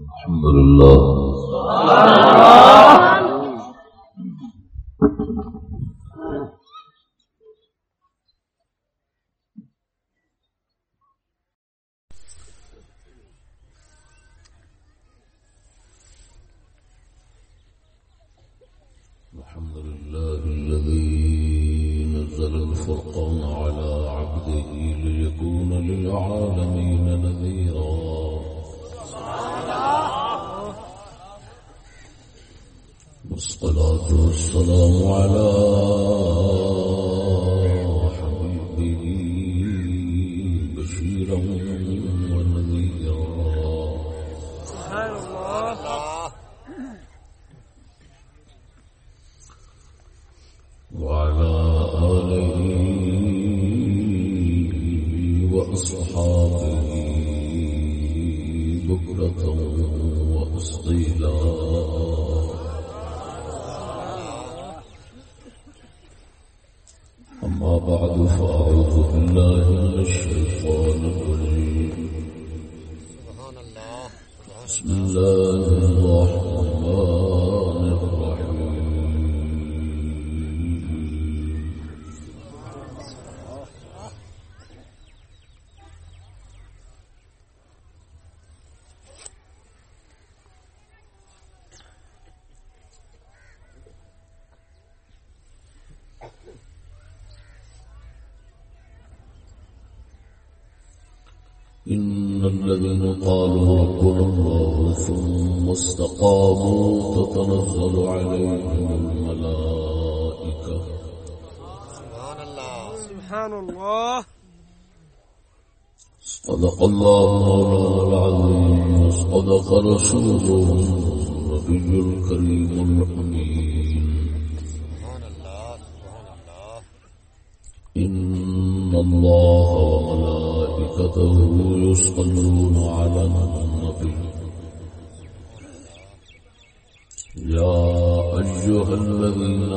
الحمد لله. قالوا ربنا الله ثم استقاموا تتنزل عليهم الملائكة. سبحان الله. صدق الله مولانا العظيم وصدق رسوله النبي الكريم. يصلون على النبي. يا أيها الذين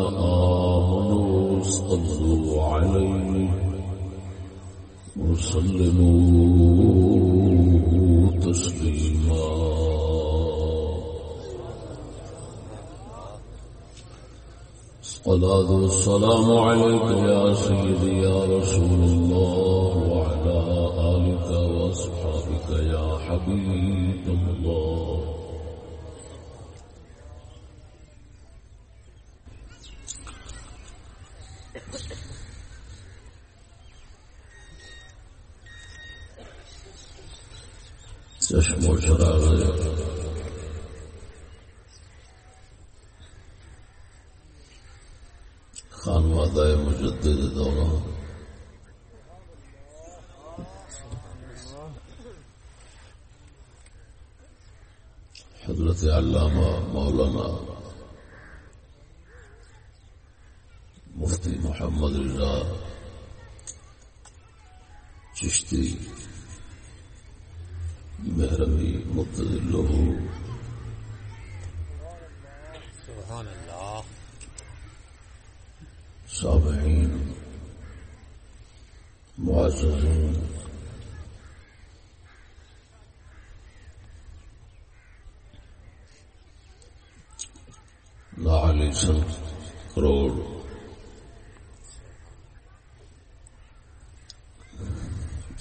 آمنوا صلوا عليه وسلموا تسليما. الصلاة والسلام عليك يا سيدي يا رسول الله. وأصحابك يا حبيب الله. چشم و چراغ خانوادہ مجدد دوران حضرت علامہ مولانا مفتی محمد رضا چشتی مہروی مقتدر لہو سبحان الله سامعین معززین۔ لاعلی کروڑ۔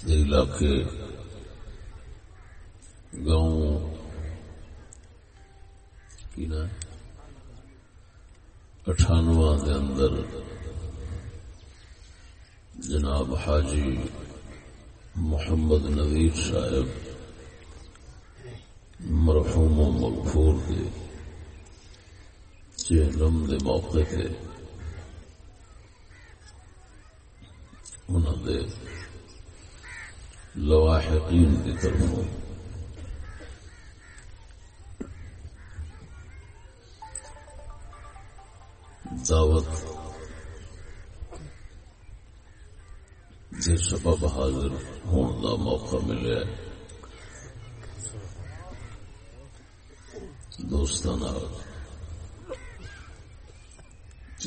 علاقے گاؤں کی نا اٹھانواں دے اندر۔ جناب حاجی محمد نویر صاحب، مرحوم و مغفور کے جہنم دے موقع تے انہوں دے لواحقین کی طرفوں دعوت جس سبب حاضر ہونے کا موقع ملیا دوستان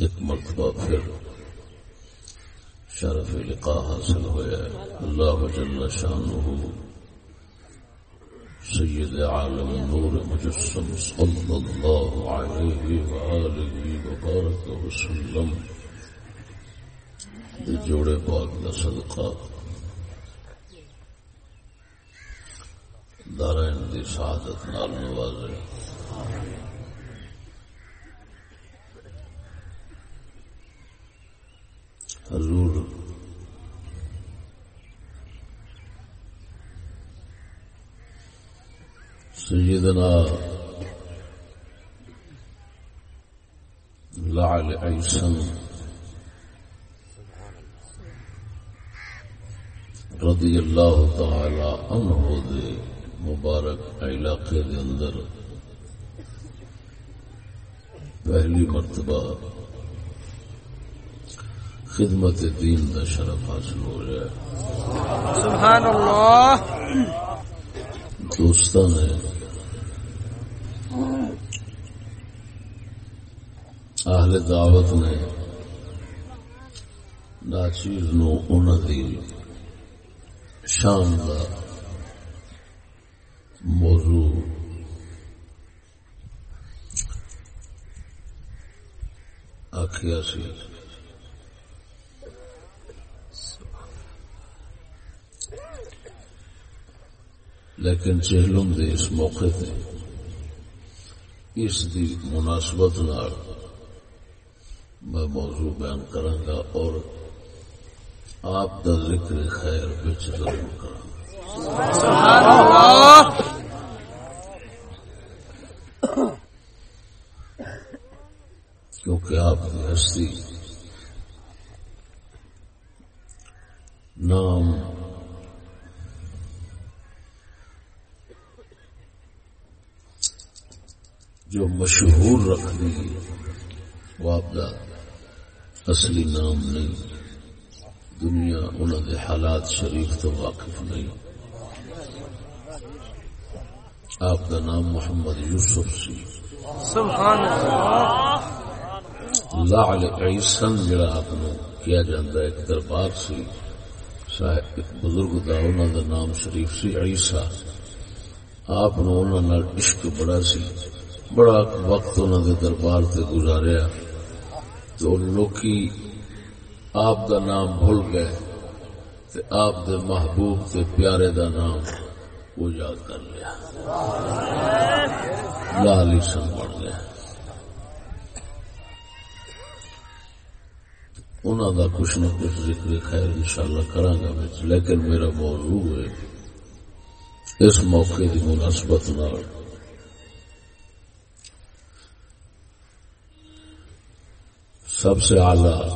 ایک مرتبہ پھر شرف لقاء حاصل ہوا اللہ جل شانہ سيد عالم نور مجسم صلى الله عليه وآله وبارك وسلم. جوڑے پاک دا صدقہ. دارین دی سعادت نال نوازے. آمین حضور سیدنا لعل عیسن رضی اللہ تعالی عنہ دے مبارک علاقے دے اندر پہلی مرتبہ خدمت دین کا شرف حاصل ہو رہا ہے۔ سبحان اللہ۔ دوستان نے اہل دعوت نے ناچیر نو انہوں دی شان کا موضوع آخیا سی۔ لیکن چہلم دے اس موقع تے اس دی مناسبت نال میں موضوع بیان کروں گا اور آپ کا ذکر خیر بچ ضرور کروں سبحان اللہ کیونکہ آپ کی ہستی نام جو مشہور رکھ دی وہ آپ کا اصلی نام نہیں دنیا انہوں دے حالات شریف تو واقف نہیں۔ آپ کا نام محمد یوسف سی۔ سبحان اللہ۔ لعل عیسن جڑا آپ نے کیا جاتا ہے ایک دربار سی۔ صاحب ایک بزرگ دا انہوں دا نام شریف سی عیسا آپ نے انہوں نال عشق بڑا سی۔ بڑا وقت انہوں دے دربار تے گزاریا تو لوکی آپ دا نام بھول گئے تے آپ دے محبوب تے پیارے دا نام وہ یاد کر لیا۔ لال عیسن بڑھ گیا انہوں دا کچھ نہ کچھ ذکر خیر انشاءاللہ کراں گا لیکن میرا موضوع ہے اس موقع کی مناسبت نال۔ سب سے اعلی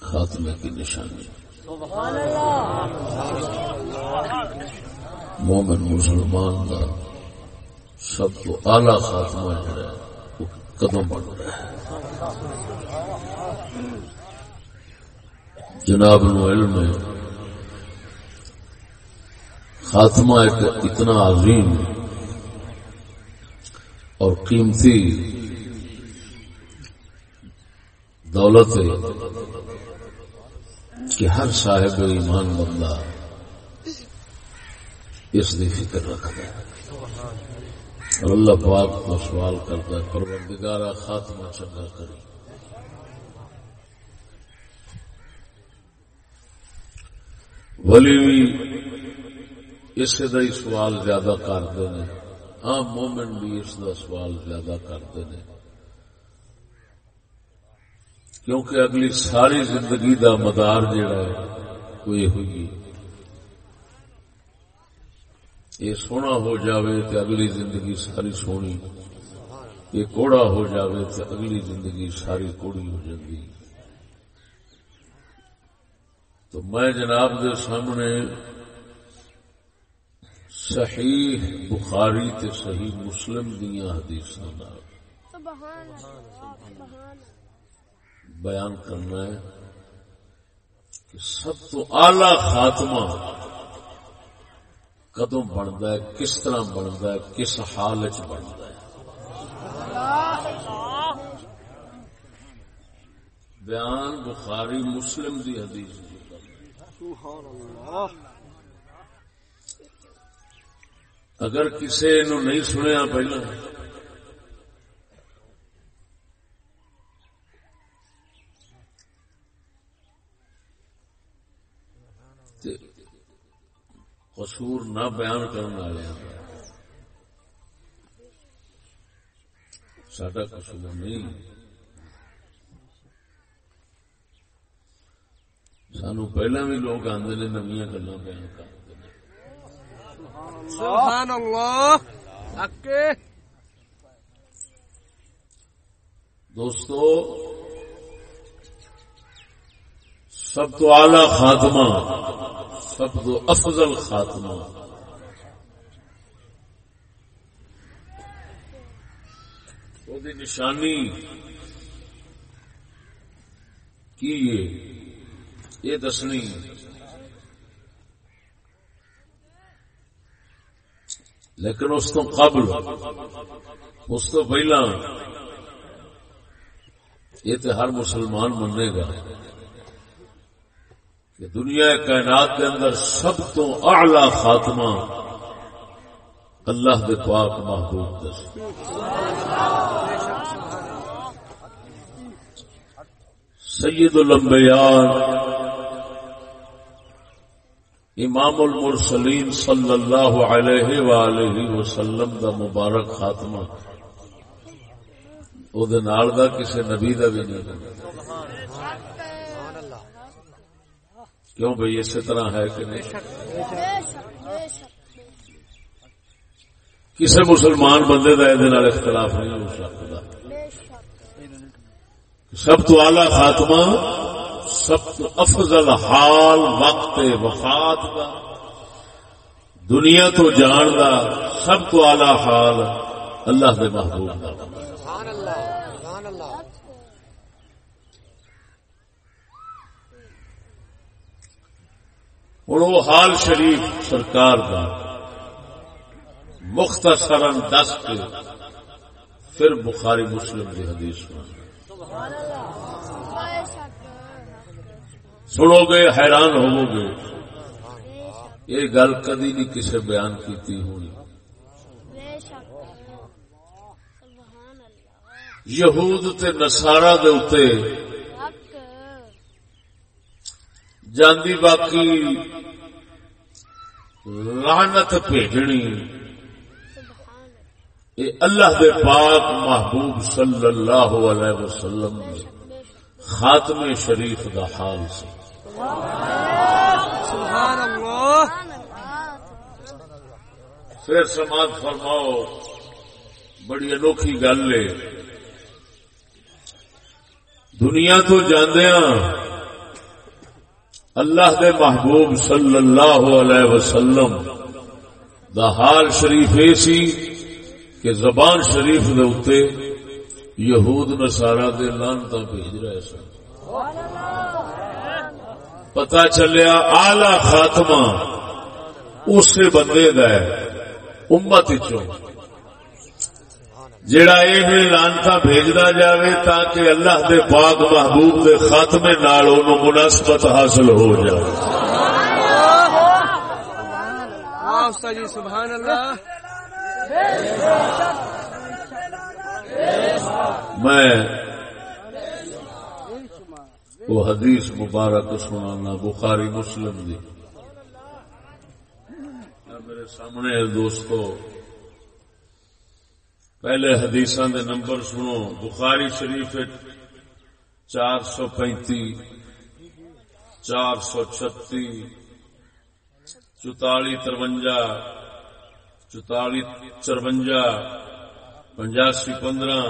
خاتمے کی نشانی۔ مومن مسلمان کا سب تو اعلی خاتمہ جڑا ہے، وہ قدم بڑھ رہا ہے۔ جناب نو علم ہے۔ خاتمہ ایک اتنا عظیم اور قیمتی دولت ہے کہ ہر صاحب ایمان بندہ اس کی فکر رکھتا ہے۔ اور اللہ پاک کو سوال کرتا ہے پروردگارا خاتمہ چنگا کری ولی بھی اس کا ہی سوال زیادہ کرتے ہیں۔ عام مومن بھی اس کا سوال زیادہ کرتے ہیں۔ کیونکہ اگلی ساری زندگی دا مدار جڑا ہے وہ یہ ہوئی یہ سونا ہو جاوے تو اگلی زندگی ساری سونی۔ یہ کوڑا ہو جاوے تو اگلی زندگی ساری کوڑی ہو جاتی تو میں جناب دے سامنے صحیح بخاری تے صحیح مسلم دیا حدیث بیان کرنا ہے کہ سب تو اعلی خاتمہ کدوں بنتا ہے، کس طرح بنتا ہے، کس حال چ بنتا ہے؟ بیان بخاری مسلم دی حدیث دی۔ سبحان اللہ اگر کسی نو نہیں سنیا پہلا قصور نہ بیان کرنے والے سڈا قصور نہیں سانو پہلا بھی لوگ آتے نے نمیا گلا بیان اکے دوستو سب تو اعلی خاتمہ، سب تو افضل خاتمہ۔ دی نشانی کی یہ؟ یہ دسنی۔ لیکن اس تو قبل، اس تو پہلا، یہ تو ہر مسلمان منے گا۔ کہ دنیا کائنات کے اندر سب تو اعلی خاتمہ اللہ دے پاک محبوب دس سید الانبیاء امام المرسلین صلی اللہ علیہ وآلہ وسلم دا مبارک خاتمہ۔ او دے نال دا کسے نبی دا بھی نہیں۔ کیوں بھئی اسی طرح ہے کہ نہیں؟ کسی مسلمان بندے کا یہ اختلاف نہیں ہو سکتا۔ سب تو اعلی خاتمہ، سب تو افضل حال، وقت وفات کا دنیا تو جان کا سب تو اعلی حال اللہ کے محبوب کا ہوں وہ حال شریف سرکار کا مختصر دس کے پھر بخاری مسلم کی حدیث سنو گے، حیران ہو گے۔ یہ گل کدی نہیں کسی بیان کی ہونی۔ یہود تے نسارا دے اتے جاندی باقی لعنت بھیجنی۔ یہ اللہ دے پاک محبوب صلی اللہ علیہ وسلم خاتم شریف دا حال سے۔ سبحان اللہ۔ پھر سماج فرماؤ بڑی انوکھی گل ہے۔ دنیا تو جاندیاں اللہ دے محبوب صلی اللہ علیہ وسلم دا حال شریف یہ سی کہ زبان شریف دے اتے یہود نسارا دے لانتا بھیج رہے سن۔ پتا چلیا آلہ خاتمہ اس بندے دا ہے، امت چوں جڑا یہ لانتا بھیجنا جاوے تاکہ اللہ دے پاک محبوب دے خاتمے نال مناسبت حاصل ہو جائے۔ میں وہ حدیث مبارک سنانا بخاری مسلم دی۔ میرے سامنے دوستو پہلے حدیث دے نمبر سنو، بخاری شریف چار سو پینتی چار سو چھتی چوتالی ترونجا چوتالی چرونجا پنجاسی پندرہ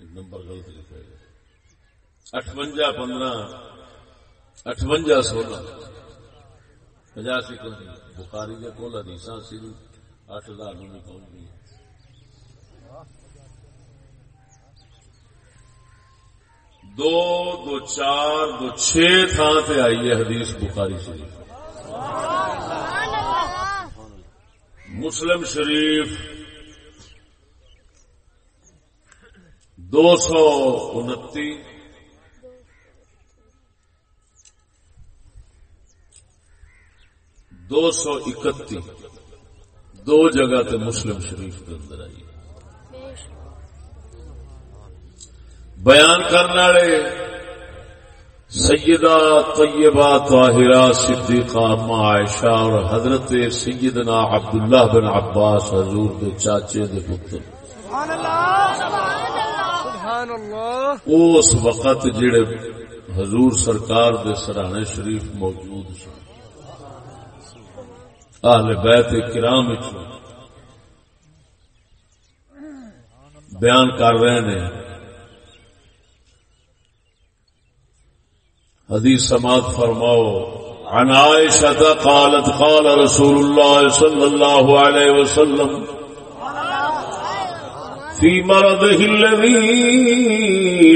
نمبر غلط لکھا گیا اٹھوجا پندرہ اٹھوجا سولہ۔ پچاسی کو بخاری کے کول حدیث سی اٹھ ہزار نہیں پہنچ گئی دو دو چار، دو چھ تھان سے آئی ہے حدیث بخاری شریف۔ مسلم شریف دو سو انتی دو سو اکتی دو جگہ تے مسلم شریف کے اندر آئی۔ بیان کرنے والے سیدہ طیبہ طاہرہ صدیقہ اما عائشہ اور حضرت سیدنا عبداللہ بن عباس حضور دے چاچے دے پتر۔ سبحان اللہ اس وقت جڑے حضور سرکار دے سرانے شریف موجود سن۔ اہل بیت کرام بیان کر رہے ہیں۔ حدیث سماعت فرماؤ۔ عن عائشة قالت قال رسول الله صلى الله عليه وسلم في مرضه الذي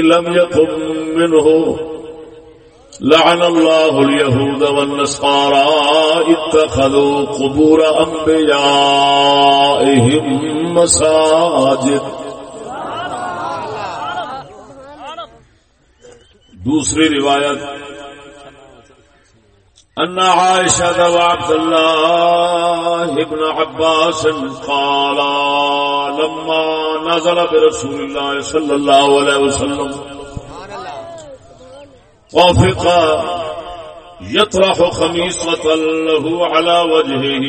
لم يقم منه لعن الله اليهود والنصارى اتخذوا قبور أنبيائهم مساجد. دوسری روایت ان عائشة وعبد الله ابن عباس قال لما نزل برسول الله صلى الله عليه وسلم طافق يطرح خميصة له على وجهه،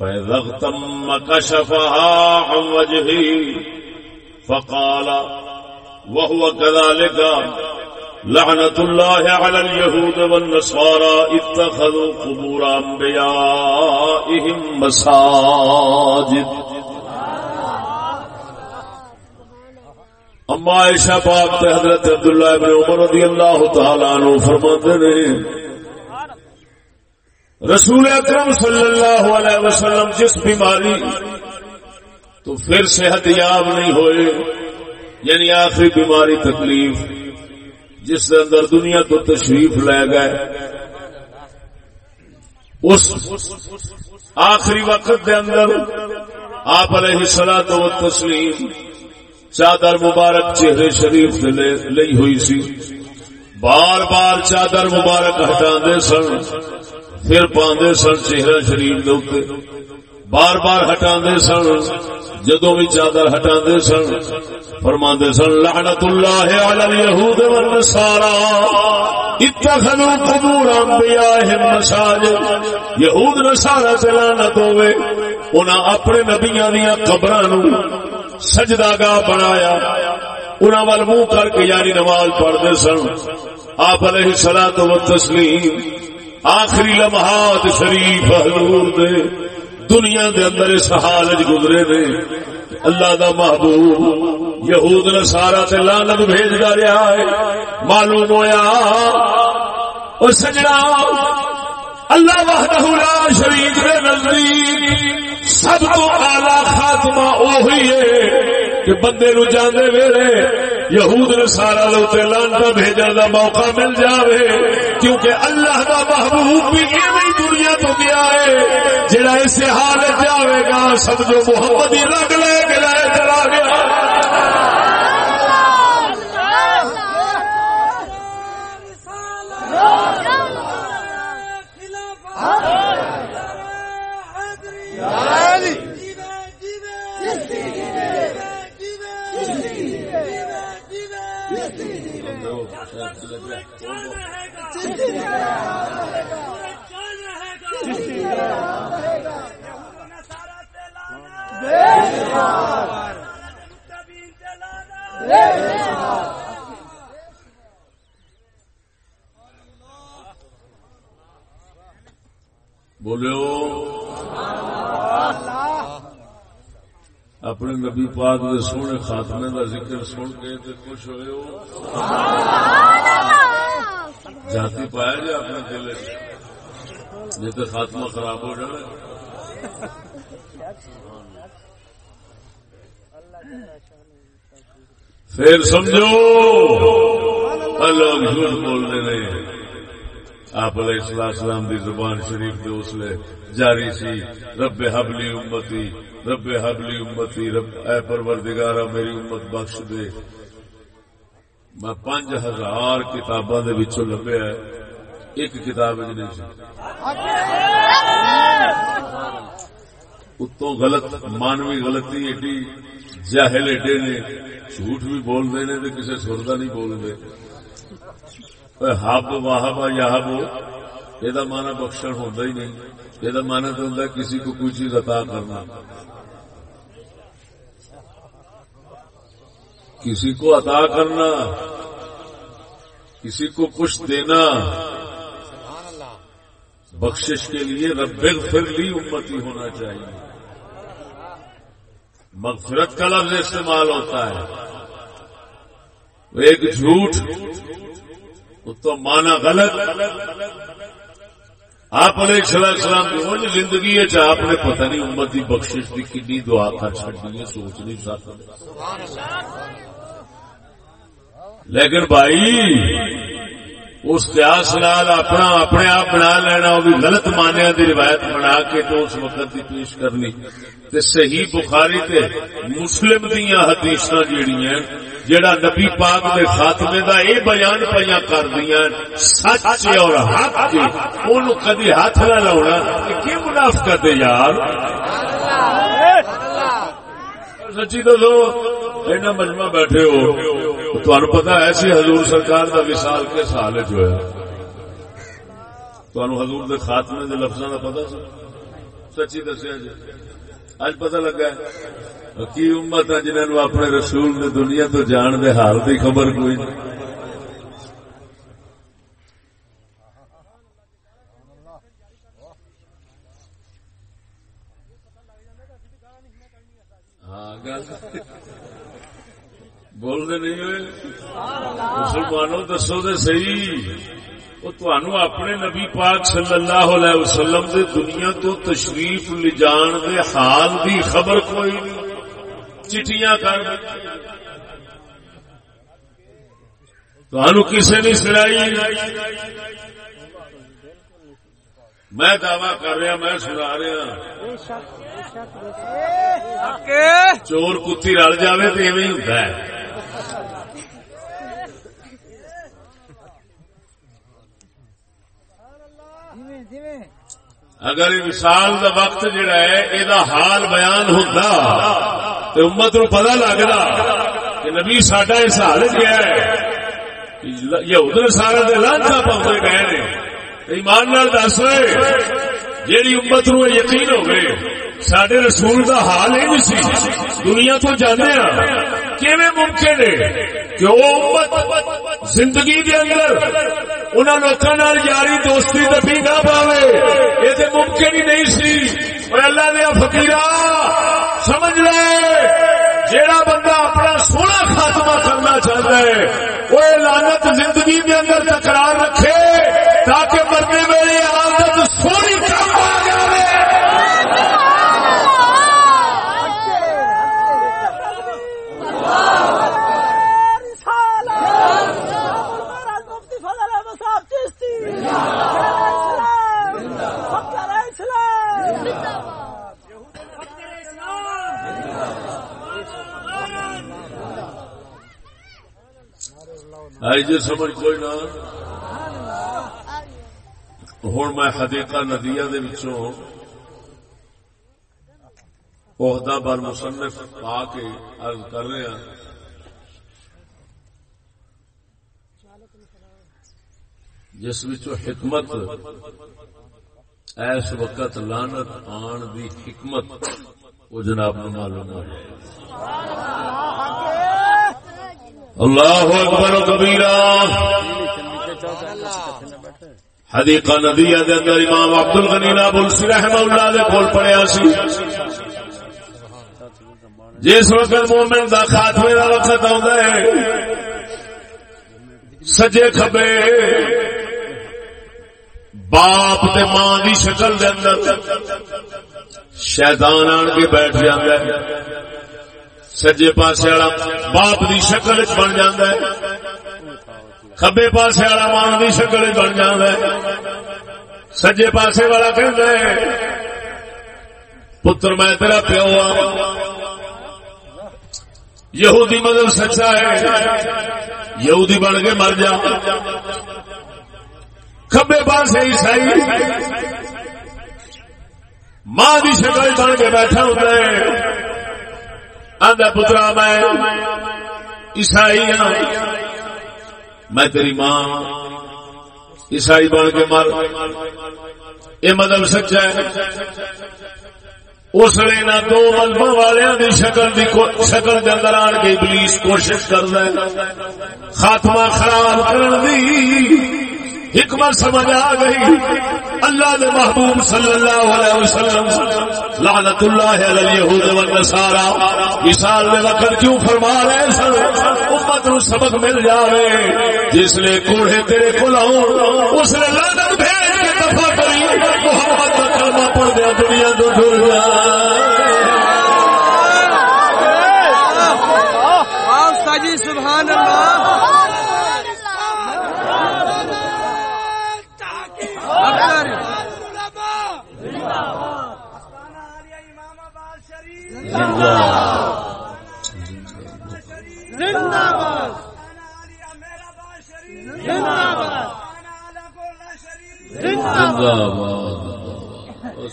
فإذا اغتم كشفها عن وجهه، فقال وهو كذلك لعنة الله على اليهود والنصارى اتخذوا قبور أنبيائهم مساجد. اما عائشہ پاک تے حضرت عبداللہ ابن عمر رضی اللہ تعالی عنہ فرماتے نے رسول اکرم صلی اللہ علیہ وسلم جس بیماری تو پھر صحت یاب نہیں ہوئے یعنی آخری بیماری تکلیف، جس کے اندر دنیا تو تشریف لے گئے، اس آخری وقت دے اندر آپ علیہ سلا تو تسلیم چادر مبارک چہرے شریف لئی ہوئی سی۔ بار بار چادر مبارک ہٹا دے سن، پھر پاندے سن چہرہ شریف دے بار بار ہٹا دے سن جدو بھی چادر ہٹا دے سن فرما دے سن لعنت اللہ علی الیہود والنصارى اتخذوا قبور انبیائهم مساجد۔ یہود نصارا تے لعنت ہوے انہاں اپنے نبیاں دیاں قبراں نو سجدہ گاہ بنایا۔ انہاں وال منہ کر کے یعنی نماز پڑھتے سن۔ آپ علیہ الصلوۃ والتسلیم آخری لمحات شریف حضور دے دنیا دے اندر اس حال گزرے نے۔ اللہ دا محبوب یہود نے سارا تے لعنت بھیجدا رہا ہے۔ معلوم ہویا او سجنا اللہ وحدہ لا شریک دے نزدیک سب تو اعلی خاتمہ وہی ہے۔ کہ بندے نو جانے ویلے، یہود نے سارا لوتے لانتا بھیجا دا موقع مل جاوے، کیونکہ اللہ دا محبوب بھی ایویں دنیا تو گیا ہے، جڑا اسے حال جاوے گا، سمجھو محمد ہی لگ لے گلا چلا گیا بولو اپنے نبی پاک دے سونے خاتمے کا ذکر سن کے تے خوش ہوئے ہو؟ جاتی پایا جی اپنے دل نہیں تو خاتمہ خراب ہو جائے پھر سمجھو لوگ جھوٹ بولنے نہیں آپ علیہ السلام السلام دی زبان شریف کے اسلے جاری سی۔ رب حبلی امتی رب حبلی امتی رب اے پروردگارا میری امت بخش دے۔ میں پانچ ہزار کتاباں دے وچوں لبیا ایک کتاب نہیں سی۔ اتوں غلط مانوی غلطی ایڈی جاہل ایڈے نے، جھوٹ بھی بولتے نے تو کسی سر کا نہیں بولتے ہب واہب یا ہب یہ مانا بخشن ہوتا ہی نہیں۔ یہ مانا تو ہوتا کسی کو کوئی چیز عطا کرنا۔ کسی کو عطا کرنا، کسی کو کچھ دینا۔ بخشش کے لیے رب پھر لی امتی ہونا چاہیے۔ مغفرت کا لفظ استعمال ہوتا ہے۔ ایک جھوٹ تو مانا غلط۔ آپ علیہ السلام کی زندگی ہے آپ نے پتہ نہیں امت کی بخشش کی کنی دعا کر چڑی ہے، سوچ نہیں سکتے۔ لیکن بھائی اس قیاس نال اپنا اپنے آپ بنا لینا وہ بھی غلط مانیا دی روایت بنا کے تو اس وقت کی پیش کرنی۔ تے صحیح بخاری تے مسلم دیا حدیث جیڑی جڑا نبی پاک دے خاتمے دا اے بیان پیا کر دیا سچ اور حق کے ان کدی ہاتھ نہ لاؤنا کی منافقت ہے یار؟ سچی دسو اینا مجمع بیٹھے ہو تو پتا ایسی حضور سرکار کا وشال کے سال جو ہے حضور دے خاتمے دے لفظوں کا پتا سچی دسیا جی۔ اج پتا لگا کی امت ہے جنہوں اپنے رسول نے دنیا تو جان دے حال کی خبر کوئی؟ نہیں گل بولتے نہیں ہوئے مسلمانوں دسو تو سی وہ اپنے نبی پاک صلی اللہ علیہ وسلم دے دنیا تو تشریف لے جان دے حال دی خبر کوئی نہیں چٹیاں کر کسی نے سنائی میں دعوی کر رہا میں سنا رہا چور کتی رل جائے تو ایویں ہوتا ہے اگر وشال کا وقت جڑا ہے یہ حال بیان ہوتا تو امت نو پتا لگتا کہ نبی ساڈا اس حال کیا ہے یہ ادھر سارا لانچا پاؤں گئے ایمان نال دس رہے، جیڑی امت نو یقین ہو گئے سڈے رسول کا حال ہی نہیں سی۔ دنیا تو جانے ہاں۔ کیویں ممکن ہے کہ وہ امت زندگی دے اندر انہاں لوکاں نال یاری دوستی دبی نہ پاوے؟ یہ تے ممکن ہی نہیں سی۔ اللہ دے فقیرا، سمجھ لے، جیڑا بندہ اپنا سونا خاتمہ کرنا چاہتا ہے، وہ لعنت زندگی دے اندر تکرار رکھے تاکہ مرنے میری عادت سونی کام آ جائے آئی جی سمجھ کوئی نہ ہوں میں حدیقہ ندیا عہدہ بار مصنف پا کے عرض کر رہے ہیں۔ جس حکمت، ایس وقت لانت آن دی حکمت، وہ جناب معلوم ہو جائے اللہ اکبر کبیرا حدیقہ ندیہ دے اندر امام عبد الغنی نابل سی رحمہ اللہ دے کول پڑھیا سی۔ جس وقت مومن دا خاتمے دا وقت آتا ہے، سجے کھبے۔ باپ دے ماں دی شکل دے اندر شیطان آن کے بیٹھ جاتا ہے۔ سجے پاسے والا باپ دی شکل بن جاتا ہے۔ کبے پاسے والا ماں دی شکل بن جاتا ہے۔ سجے پاسے والا کہتا ہے، پتر میں تیرا پیو آ۔ یہودی مدد سچا ہے۔ یہودی بن کے مر جا۔ کبے پاس عیسائی ماں کی شکل بن کے بیٹھا ہوتا ہے۔ آدھا پترا میں عیسائی ہوں میں تیری ماں، عیسائی بن کے مر، یہ مطلب سچا ہے۔ اس لیے نہ دو ملبا والوں کی شکل دی شکل کے اندر آن کے ابلیس کوشش کر رہا خاتمہ خراب کرنے دی حکمت سمجھ آ گئی۔ اللہ دے محبوب صلی اللہ علیہ وسلم. لعنت اللہ علیہ الیہود و مثال دے وقت کیوں فرما رہے سن امت نو سبق مل جاوے. جس لے کوڑے تیرے کول آون اس نے لعنت بھیج کے دفع کری. محمد دا کلمہ پڑھ دیا، دنیا دو ڈر جا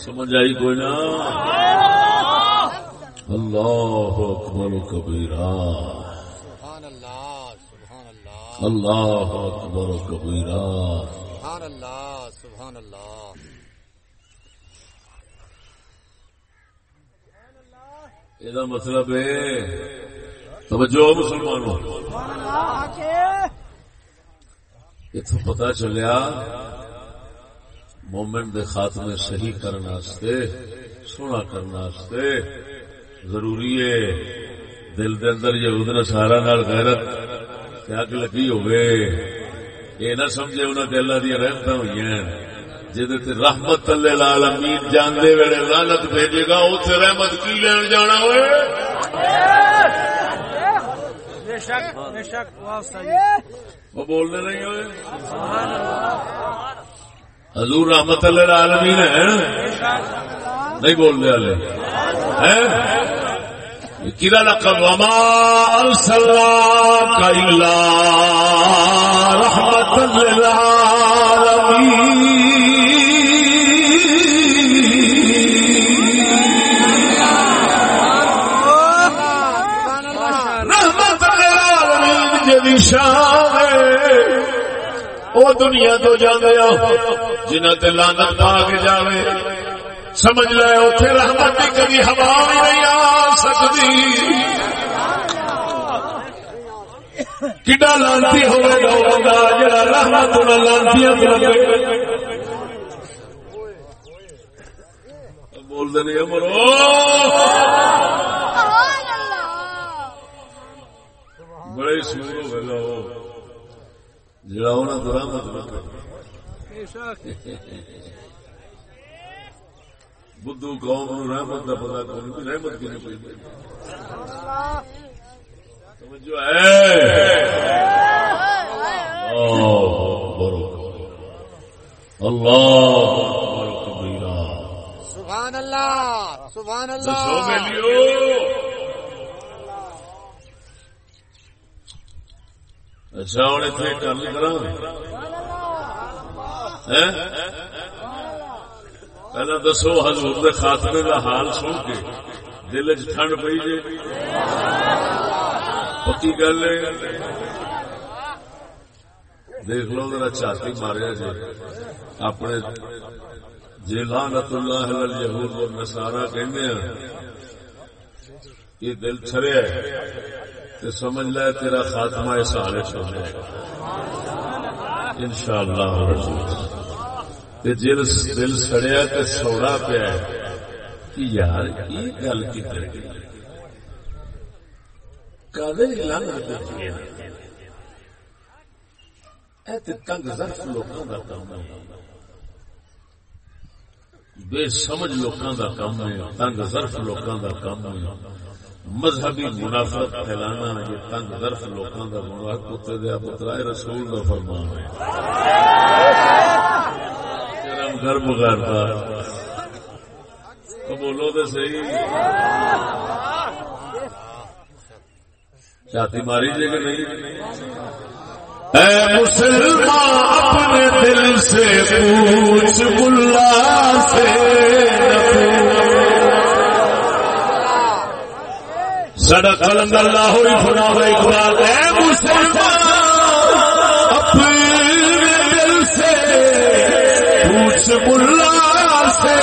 سمجھ آئی کوئی نا؟ اللہ اکبر کبیرا اللہ اکبر کبیرا یہ مطلب ہے توجہ مسلمانوں اتو پتا چلیا مومن دے خاتمے صحیح کرنے سونا کرنے ضروری ہے دل دے اندر یہود نسارا نال غیرت اگ لگی ہوئے یہ نہ سمجھے انہوں نے اللہ دیا رحمت ہوئی ہیں جہد رحمت اللہ لال امید جانے ویلے لالت بھیجے گا اتنے رحمت کی لین جانا ہوئے؟ وہ بولنے نہیں ہوئے؟ حضور رحمت اللہ عالمین ہے نہیں بولنے والے۔ کلا لقب؟ وما ارسلناك الا رحمت للعالمین شان وہ دنیا تو جانے جنہ تے لانت پا کے جاوے۔ سمجھ لے اتنے رحمت کی کبھی ہوا بھی نہیں آ سکتی۔ کڈا لانتی ہوئے گا بندہ جڑا رحمت لانتی بول دے نہیں مرو بڑے سور ہو گئے جڑا ہونا تو رحمت بدھو قوم نو رحمت کا پتا کون رحمت کی نہیں پی اللہ سبحان اللہ سبحان اللہ۔ اچھا ہوں اتنے گل کرا پہلے دسو حضور دے خاتمے کا حال سن کے دل چ ٹھنڈ پی جی پکی گل دیکھ لو ذرا چھاتی ماریا جی اپنے جی لانت اللہ یہود نسارا کہنے یہ دل چھریا تو سمجھ لے تیرا خاتمہ اس حالت ہو جائے گا۔ ان شاء اللہ جل دل سڑیا تو سوڑا پیا کہ یار، یہ گل کی تنگ ظرف لوگوں کا کام ہے۔ بے سمجھ لوگوں کا کام ہے، تنگ ظرف لوگوں کا کام ہے۔ مذہبی منافقت پھیلانا یہ تنگ ظرف لوگوں کا گناہ کتے دیا پترا رسول کا فرمان ہے۔ گھر بغیرتا تو بولو تو صحیح۔ چھاتی ماری جی کہ نہیں؟ اے مسلمان، اپنے دل سے پوچھ اللہ سے سڑا کلندر لاہور خدا اقبال اے مسلمان اپنے دل سے پوچھ ملا سے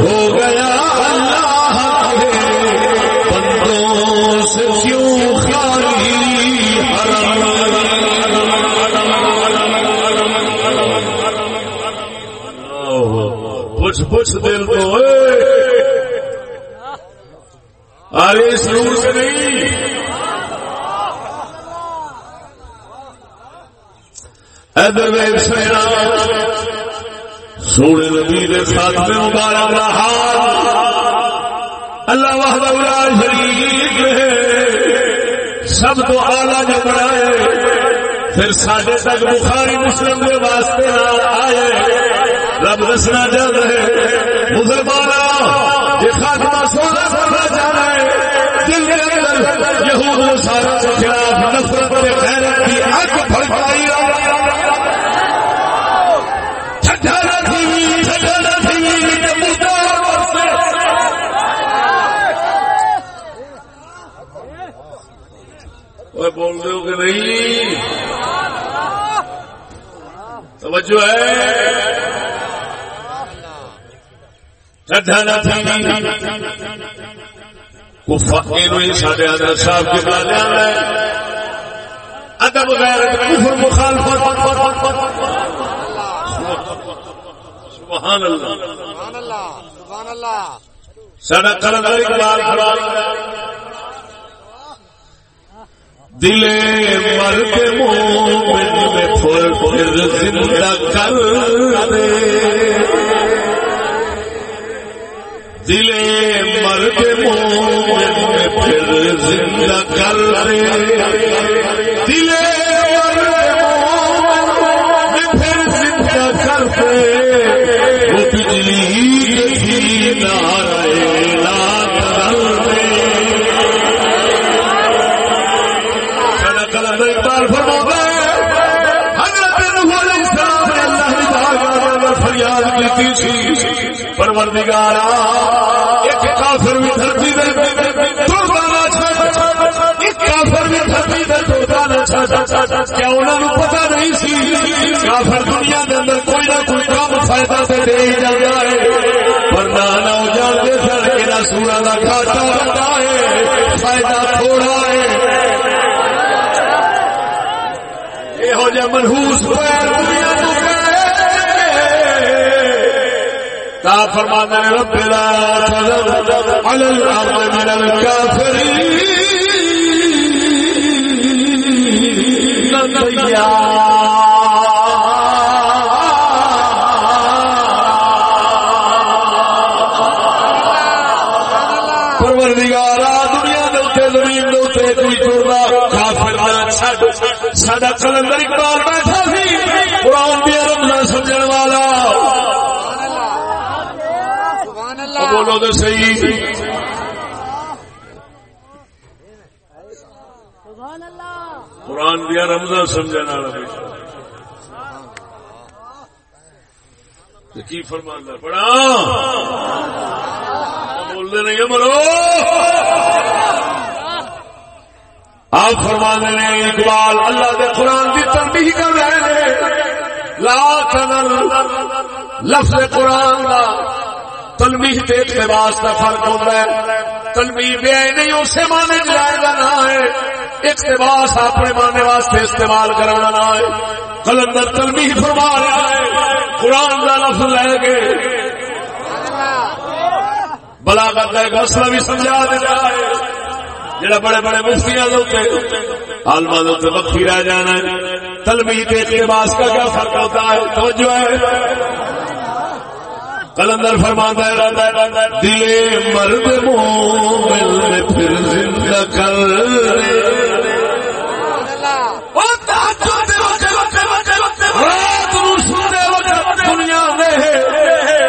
ہو گیا اللہ بندوں سے کیوں خالی حرم پوچھ پوچھ دل تو ارے سرور سے نہیں۔ ادھر سینا، سونے نبی دے خاتمے مبارک دا حال۔ اللہ وحدہ لا شریک ہے۔ سب تو اعلی جو بنائے پھر ساڈے تک بخاری مسلم کے واسطے آئے۔ رب دسنا چاہتے ہیں مسلمان یہ یہود و سارا کے خلاف نفرت و غیرت کی آگ پھڑکائی چھٹا تھی تھی بول رہے ہو کہ نہیں؟ توجہ ہے۔ چھٹا نہ تھی۔ سارے حضرت صاحب کے بعد ادب غیرت کفر مخالفت۔ سبحان اللہ۔ سارا قلم اقبال دل مرد مومن میں پھر پھر زندہ کر دے۔ دل مرد مومن میں پھر زندہ کر دے دل مرد مومن میں پھر زندہ کر دے وہ بجلی کی نارے لا کر دے۔ کلا فرماتا ہے، حضرت نوح علیہ السلام نے اللہ کی بارگاہ میں فریاد کی تھی پروردگارا، ایک کافر بھی دھرتی دے تو گانا چھاڑ ایک کافر بھی دھرتی دے تو گانا چھاڑ کیا انہوں نے پتا نہیں سی کافر دنیا کے اندر کوئی نہ کوئی کام فائدہ تے دے ہی جاتا ہے۔ پر نہ نہ جانتے سن کہ سورا کا گھاٹا بڑا ہے، فائدہ تھوڑا ہے۔ یہو جہ منہوس تا فرما نے رب لا على الارض من الكافرين بولو تو صحیح قرآن دیا رمضان سمجھنے والا کی فرمانا پڑا بولتے نہیں مرو۔ آپ فرمانے نے اقبال، اللہ کے قرآن کی تنبیہ کر رہے ہیں۔ لا تنل لفظ قرآن کا تلمیح تے اقتباس کا فرق ہوتا ہے۔ تلمیح بے نہیں اسے مانے جائے گا نہ ہے۔ اقتباس اپنے مانے واسطے استعمال کرنا نہ ہے۔ کلندر تلمیح فرما رہا ہے۔ قرآن کا لفظ لے کے بلاغت کا ایک مسئلہ بھی سمجھا دیتا ہے۔ جڑا بڑے بڑے مفتیاں عالما وقتی رہ جانا ہے۔ تلمی کے اقتباس کا کیا فرق ہوتا ہے؟ توجہ ہے۔ کلندر فرماتا ہے دل مرد مومن میں پھر زندہ کر دنیا میں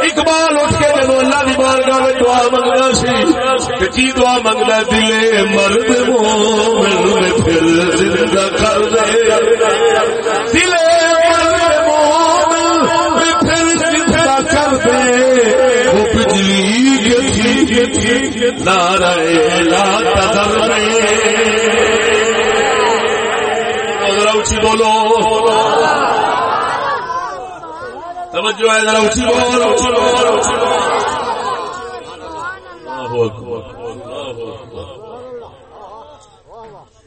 اقبال اٹھ کے کی میں دعا منگنا سی دلے مرد مومن میں پھر زندہ کر دے دلے اچھی بولو۔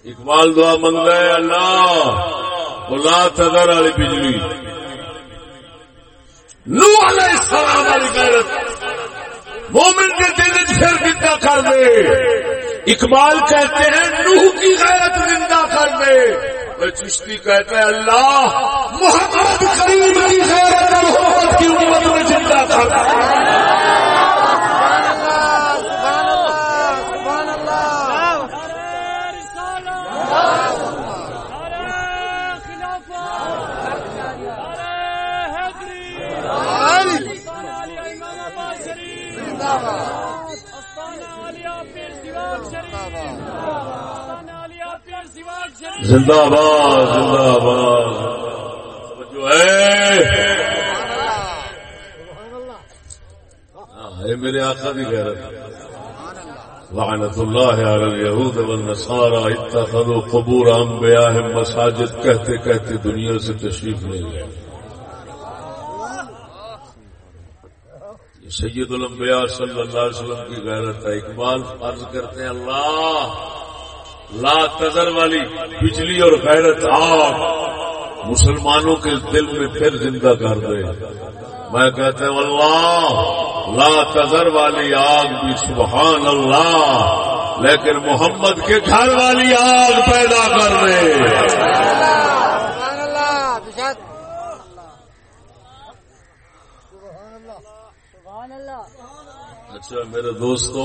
اقبال دعا منگا ہے اللہ۔ لا تدر والی بجلی۔ نو علیہ السلام غیرت۔ مومن کے دل پھر زندہ کر دے اقبال کہتے ہیں، نوح کی غیرت زندہ کر دے چشتی کہتے ہیں اللہ محمد کریم کی غیرت محمد کی امت میں زندہ کر۔ دے زندہ باد زندہ باد جو ہاں، ہے؟ میرے آقا بھی کہہ رہے لعنت اللہ علی الیہود والنصارى اتخذوا قبور انبیاءهم مساجد، کہتے کہتے دنیا سے تشریف لے گئے سید الانبیاء صلی اللہ علیہ وسلم کی غیرت ہے۔ اقبال فرض کرتے ہیں، اللہ لا تذر والی بجلی اور غیرت آگ مسلمانوں کے دل میں پھر زندہ کر دے۔ میں کہتے ہیں اللہ، لا تذر والی آگ بھی سبحان اللہ، لیکن محمد کے گھر والی آگ پیدا کر دے۔ اچھا میرے دوستو،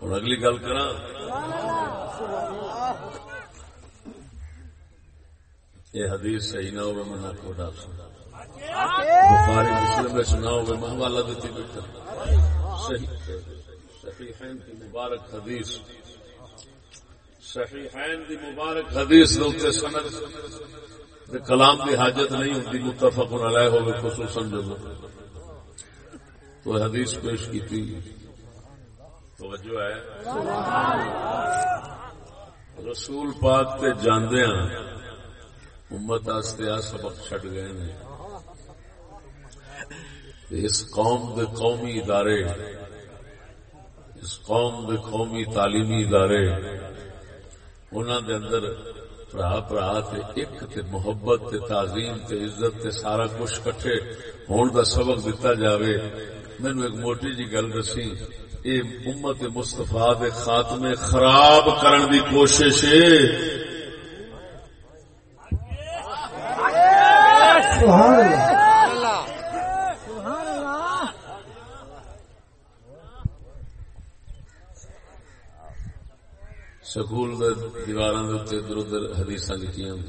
اور اگلی گل کر یہ حدیث صحیح نہ میں نہ کو ڈال سکتا بخاری مسلم میں سنا میں والا دیتی صحیحین کی مبارک حدیث۔ صحیحین کی مبارک حدیث سند۔ کلام کی حاجت نہیں ہوتی متفق علیہ ہوگا خصوصاً جو تو حدیث پیش کی تھی۔ توجہ ہے۔ رسول پاک تے جاندے ہیں امت آستے آ سبق چھٹ گئے ہیں اس قوم دے قومی ادارے، اس قوم دے قومی تعلیمی ادارے انہوں دے اندر پرا پرا تے ایک تے محبت تے تعظیم تے عزت تے سارا کچھ کٹھے ہون دا سبق دیتا جاوے۔ مینو ایک موٹی جی گل دسی۔ یہ امت مستفا دے خاتمے خراب کرن دی کوشش ہے سکول دیوار ادھر ادھر حدیث لکھی ہوں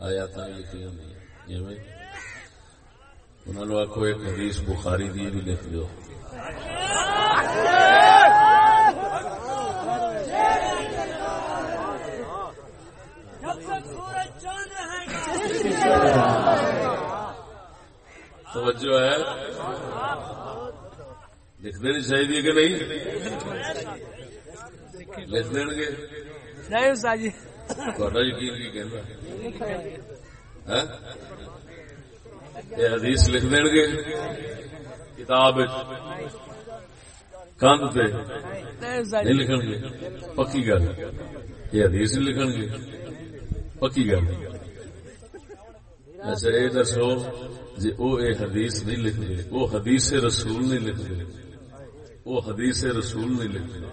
آیات لکھی ہوں انہوں نے آخو ایک حدیث بخاری دی بھی لکھ دو توجہ ہے؟ لکھ دینی چاہیے کہ نہیں؟ لکھ دین گے تھوڑا یقین کی کہنا یہ حدیث لکھ دین گے کتاب کند پہ نہیں لکھن گے۔ پکی گل۔ یہ حدیث نہیں لکھن گے۔ پکی گل۔ اچھا یہ دسو جی وہ یہ حدیث نہیں لکھ دے۔ وہ حدیث رسول نہیں لکھ دے۔ وہ حدیث رسول نہیں لکھ دے۔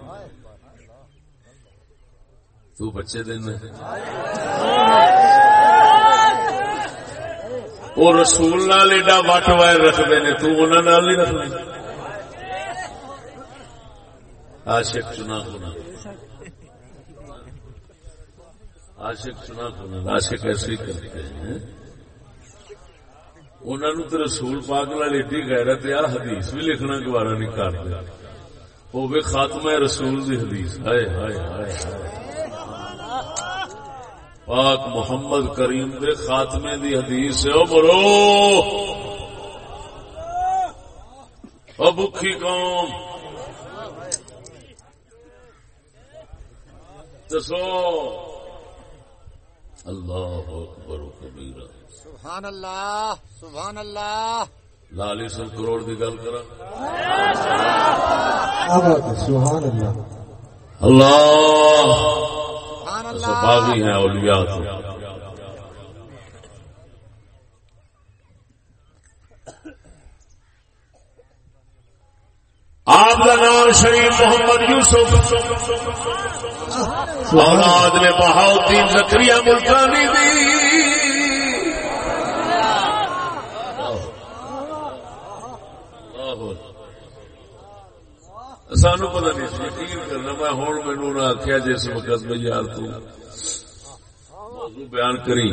تو بچے دن۔ وہ رسول نال ایڈا وٹ وائر رکھتے ہیں تو انہوں نہیں رکھنا عاشق چنا ہونا عاشق چنا ہونا عاشق ایسے کرتے ہیں انہوں تو رسول پاک نال ایڈی غیرت آ حدیث بھی لکھنا گوارا نہیں کرتے وہ بھی خاتمہ رسول دی حدیث ہائے ہائے ہائے ہائے پاک محمد کریم دے خاتمے دی حدیث ہے او مرو او بکھی قوم! دسو! اللہ اکبر و کبیرہ۔ سبحان اللہ سبحان اللہ لالی سو کروڑ کی گل کر سبحان اللہ۔ اللہ! سفاظی ہیں اولیاء تو۔ آپ کا نام شریف محمد یوسف۔ اولاد نے بہاؤدین زکری ملتانی دی۔ سانو پتا نہیں سی، یقین کرنا، میں ہوں مینو نہ آخیا جس وقت میں یار تو بیان کری،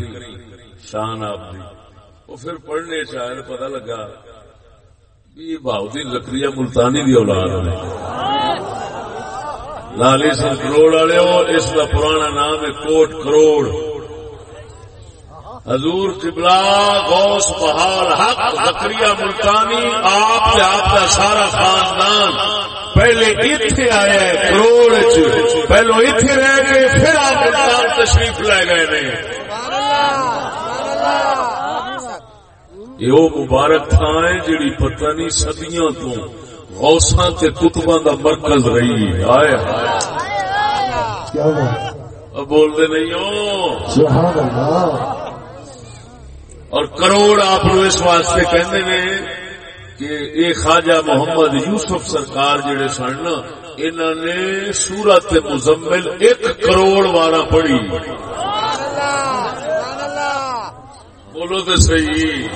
شان آپ دی۔ وہ پھر پڑھنے چاہے پتا لگا بھی یہ بہاؤدین زکری ملتانی دی اولاد نے لالی سن کروڑ والے اس کا پرانا نام ہے کوٹ کروڑ۔ حضور قبلہ غوث بہار حق زکریہ ملتانی، آپ آپ کا سارا خاندان۔ پہلے اتنے آیا ہے کروڑ چ پہلو اتنے رہ گئے پھر آپ ملتان تشریف لے گئے نے۔ یہ وہ مبارک تھان ہے جیڑی پتہ نہیں صدیاں تو غوثاں تے کتباں دا مرکز رہی ہائے بول دے نہیں ہو۔ سبحان اللہ۔ اور کروڑ آپ اس واسطے کہندے نے کہ اے خواجہ محمد یوسف سرکار جڑے سن انہوں نے سورت مزمل ایک کروڑ وارا پڑھی۔ بولو تو صحیح۔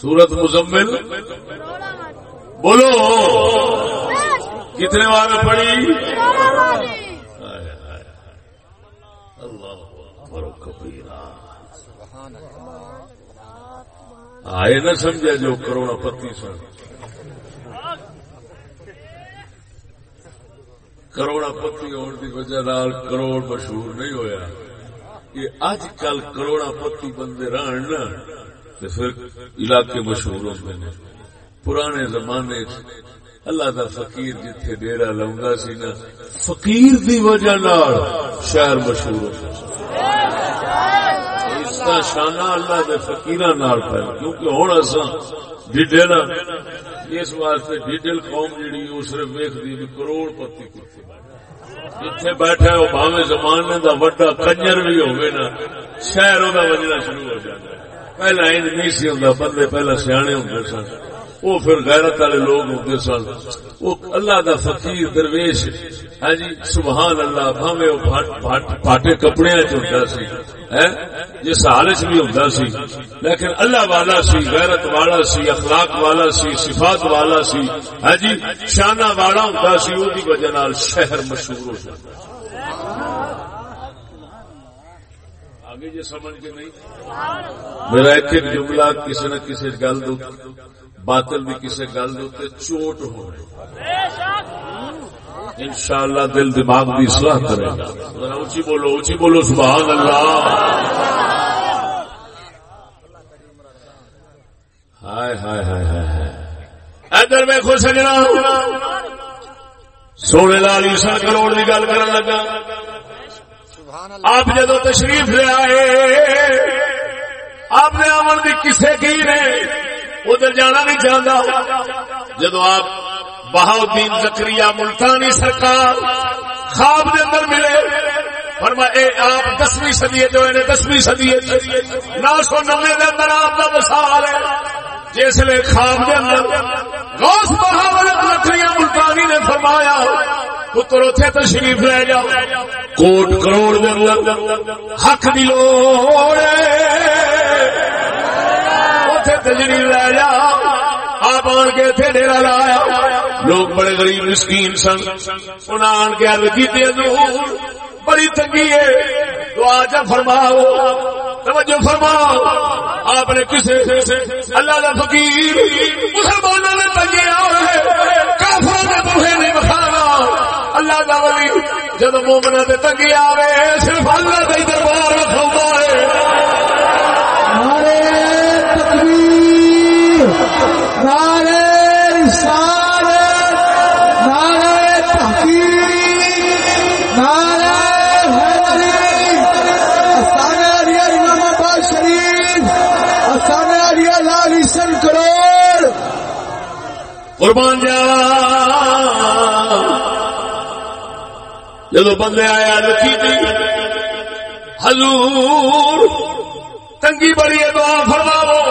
سورت مزمل؟ بولو۔ کتنے بار پڑھی؟ اللہ اکبر کبیرہ۔ آئے نہ سمجھا جو کروڑا پتی سن۔ کروڑا پتی ہونے کی وجہ نال کروڑ مشہور نہیں ہویا۔ یہ اج کل کروڑا پتی بندے رہن نا تے پھر علاقے مشہور ہوتے ہیں پرانے زمانے اللہ دا فقیر جتھے ڈیرا لاؤندا سی نا، فقیر دی وجہ نال شہر مشہور ہوتا۔ شانہ، اللہ دے فقیراں نال پہ کیونکہ ہن اساں ڈڈے نا اس واسطے ڈڈل قوم جڑی او صرف ویکھدی بھی کروڑ پتی کتے۔ جتھے بیٹھا ہے، وہ بھاوے زمانے دا وڈا کنجر بھی ہوگے نا، شہر دا وجنا شروع ہو جاتا پہلا انج نہیں سی ہوندا، بندے پہلا سیانے ہوندے سن۔ وہ پھر غیرت والے لوگ ہوتے سن۔ وہ اللہ دا فقیر درویش ہاں جی سبحان اللہ بھاوے وہ پھاٹ- پھاٹ- پھاٹے کپڑے ہوتا سی۔ جس حالت بھی ہوتا سی۔ لیکن اللہ والا سی، غیرت والا سی، اخلاق والا سی، صفات والا سی۔ ہاں جی شانہ والا ہوتا سی وہ وجہ نال شہر مشہور ہو جاتا۔ آگے جی سمجھ کے نہیں؟ میرا ایک ایک جملہ کسی نہ کسی گل دو باطل بھی کسی گل دو چوٹ ہو ان شاء اللہ دل دماغ بھی اصلاح کرے گا۔ اونچی بولو اونچی بولو سبحان اللہ ہائے ہائے ہائے ہائے۔ ادھر میں خوش سجنا۔ سونے لال عیسا کروڑ کی گل کر لگا۔ آپ جدو تشریف لے آئے، آپ نے امن کی کسے کی نے؟ ادھر جانا نہیں چاہتا۔ جدو آپ بہاؤدین زکری ملتانی سرکار خواب دے اندر ملے۔ فرما اے آپ دسویں صدی جو ہے دسویں صدی جی۔ نو سو نوے دے اندر آپ کا مثال ہے۔ جس لے خواب دے اندر غوث بہاولت زکری ملتانی نے فرمایا، پتر اتنے تشریف لے جاؤ کوٹ کروڑ دے اندر حق دی لوڑ اتنے تجری لے جا۔ آپ آن کے اتنے ڈیرا لایا۔ لوگ بڑے غریب مسکین سن۔ انہیں آن کے ارد کی حضور بڑی تنگی ہے۔ تو آج فرماؤ، توجہ فرماؤ، آپ نے کسے اللہ کا فقیر، مسلمانوں نے تنگی آئے کافروں نے بوہے نہیں بخانا۔ اللہ کا ولی، جب مومنا تے تنگی آوے، صرف اللہ کا دربار رکھا ہے۔ نعرے تکبیر نعرے قربان جاوا۔ جدو بندے آیا لکھی حضور، تنگی بڑی دعا فرماو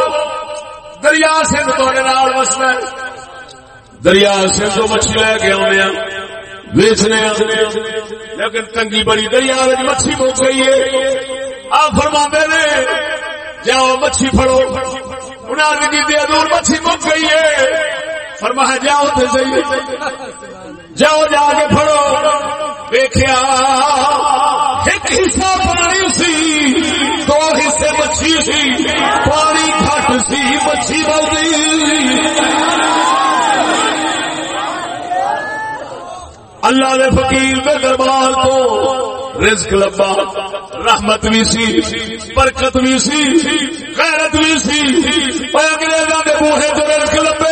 دریا سے تھوڑے نال مسئلہ دریا سے تو مچھلی لے کے آنے ہاں، ویچنے ہاں۔ لیکن تنگی بڑی، دریا مچھلی مک گئی ہے۔ آپ فرما نے، جاؤ مچھلی پھڑو۔ انہیں دور مچھلی مک گئی ہے۔ فرمایا، جاؤ تو صحیح جاؤ، جا کے پھڑو دیکھا ایک حصہ پانی سی، دو حصے مچھی سی۔ پانی گھٹ سی، مچھی بلدی اللہ نے فقیر کے دربار تو رزق لبا، رحمت بھی سی، برکت بھی سی، غیرت بھی سی۔ انگریزوں کے بوہے تو رزق لبے۔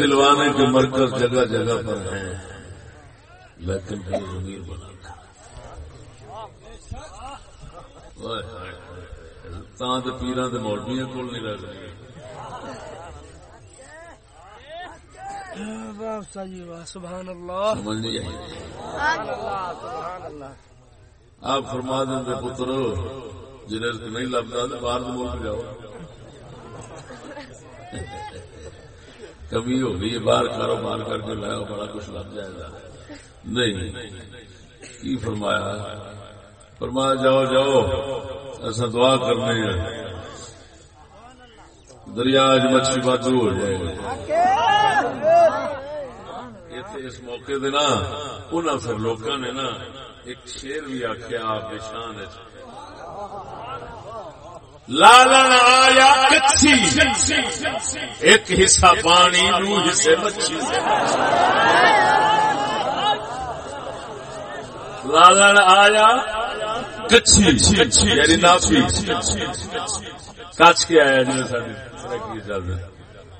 دلوانے کے مرکز جگہ جگہ پر ہیں۔ لیکن پھر ضمیر بنا پیران کے مولویا کول نہیں رہ گئے۔ واہ صحیح واہ سبحان اللہ۔ سمجھ نہیں آئی؟ آپ فرما دیں پتر جنہیں نہیں لگتا باہر جاؤ۔ کمی ہو گئی باہر کاروبار کر کے لاؤ بڑا کچھ لگ جائے گا۔ نہیں، کی فرمایا؟ فرمایا، جاؤ جاؤ، ایسا دعا کرنے ہیں۔ دریا اج مچھلی بازو ہو جائے گی اس موقع دے نا، انہاں پھر لوکاں نے نا، ایک شیر بھی آخیا آپ کی شان ہے۔ لالن آیا کچھی۔ ایک حصہ پانی نو حصے مچھی لالن آیا کچھی۔ یعنی نافی کچھ کے آیا جی ساری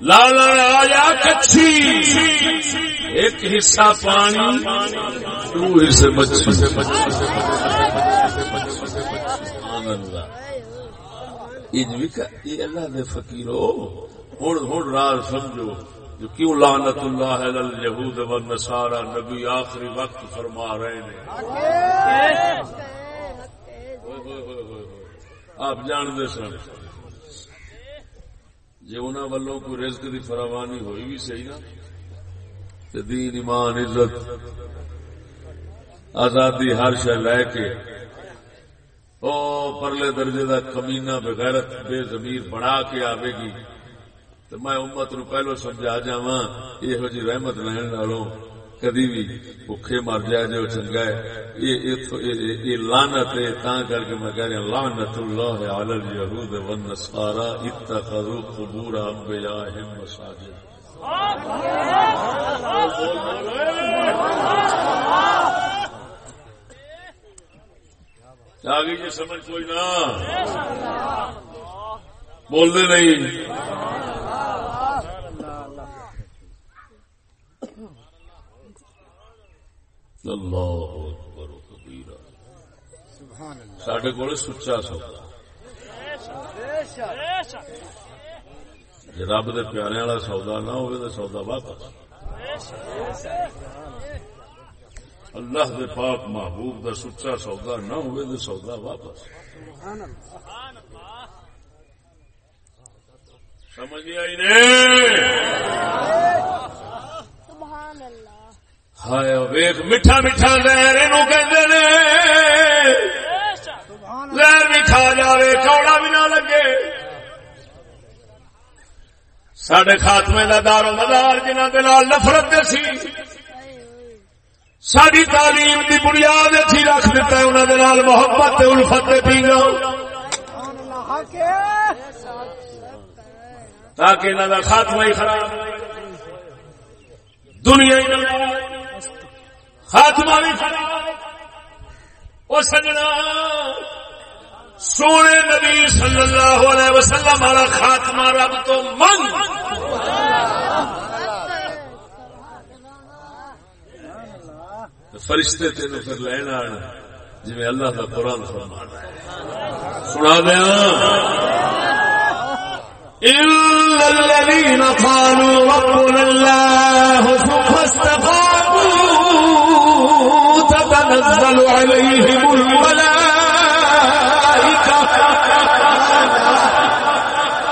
لالن آیا کچھی۔ ایک حصہ پانی دو حصے مچھی سبحان یہ بھی کہ- یہ اللہ دے فقیرو، ہن ہن راز سمجھو جو کیوں لعنت اللہ علی الیہود والنصارى نبی آخری وقت فرما رہے ہیں۔ آپ جان دے سن جی انہوں والوں کوئی رزق دی فراوانی ہوئی بھی صحیح نا، تے دین، ایمان، عزت، آزادی ہر شے لے کے او پرلے درجے دا کمینہ بغیرت بے ضمیر بڑھا کے آوے گی تو میں امت نو پہلو سمجھا جاواں یہ جی رحمت لین نالوں کدی بھی بھوکے مر جائے جو چنگا ہے یہ اتھو- لعنت ہے تاں کر کے میں کہہ رہا ہوں لعنت اللہ علی الیہود والنصارى اتخذوا قبور انبیائهم مساجد سبحان اللہ سبحان اللہ آگے یہ سمجھ کوئی نہ۔ بولتے نہیں۔ اللہ اکبر و کبیرہ۔ سڈے کو سچا سودا۔ جی رب دے پیارے والا سودا نہ ہوئے تو سودا واپس۔ اللہ دے پاک محبوب دا سچا سودا نہ ہوئے تو سودا واپس۔ سمجھ آئی نے؟ سبحان اللہ ہائے ویخ میٹھا میٹھا زہر اینو کہندے نے۔ زہر بھی جاوے کوڑا بھی نہ لگے۔ سڈے خاتمے کا دار و مدار جنہ کے نفرت سی۔ ساری تعلیم دی بنیاد اچھی رکھ دیتا ہے انہوں نے نال محبت تے الفت تے تاکہ انہوں کا خاتمہ ہی خراب دنیا ہی خاتمہ بھی خراب۔ وہ سجنا، سونے نبی صلی اللہ علیہ وسلم والا خاتمہ رب تو منگ۔ فرشتے تین پھر لینا آنا جی اللہ کا قرآن فرمانا ہے۔ سنا دیا۔ الذين قالوا ربنا الله تتنزل عليهم الملائكة۔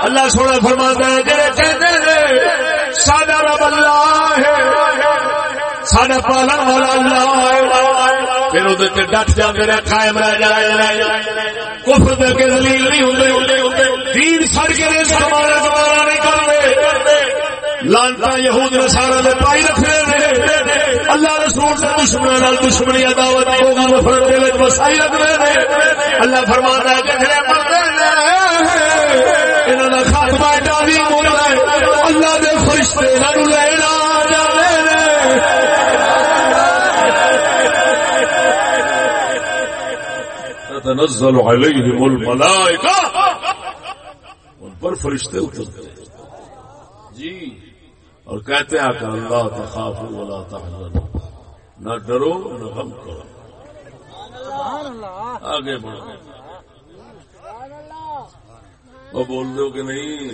اللہ سونا فرماتا ہے، جڑے کہتے ہیں سادہ سادہ پالن والا اللہ پھر وہ ڈٹ جاتے رہے قائم رہ جائے کفر دے کے دلیل نہیں ہوتے دین سڑ کے نہیں سمانا گوارا نہیں کرتے لانتا یہود نسارا دے پائی رکھ رہے اللہ رسول سے دشمن نال دشمنی عداوت ہوگا نفرت دے وچ وسائی رکھ رہے ہیں اللہ فرماتا ہے کہ جڑے مردے نے انہاں دا خاتمہ ڈالی ہونا ہے اللہ دے فرشتے انہاں نوں لینا جاندے نے تنزل عليهم الملائكة. ان پر فرشتے اترتے ہیں جی. اور کہتے ہیں کہ اللہ تخافوا ولا تحزنوا نہ ڈرو، نہ غم کرو. آگے بڑھو. وہ بول دو کہ نہیں؟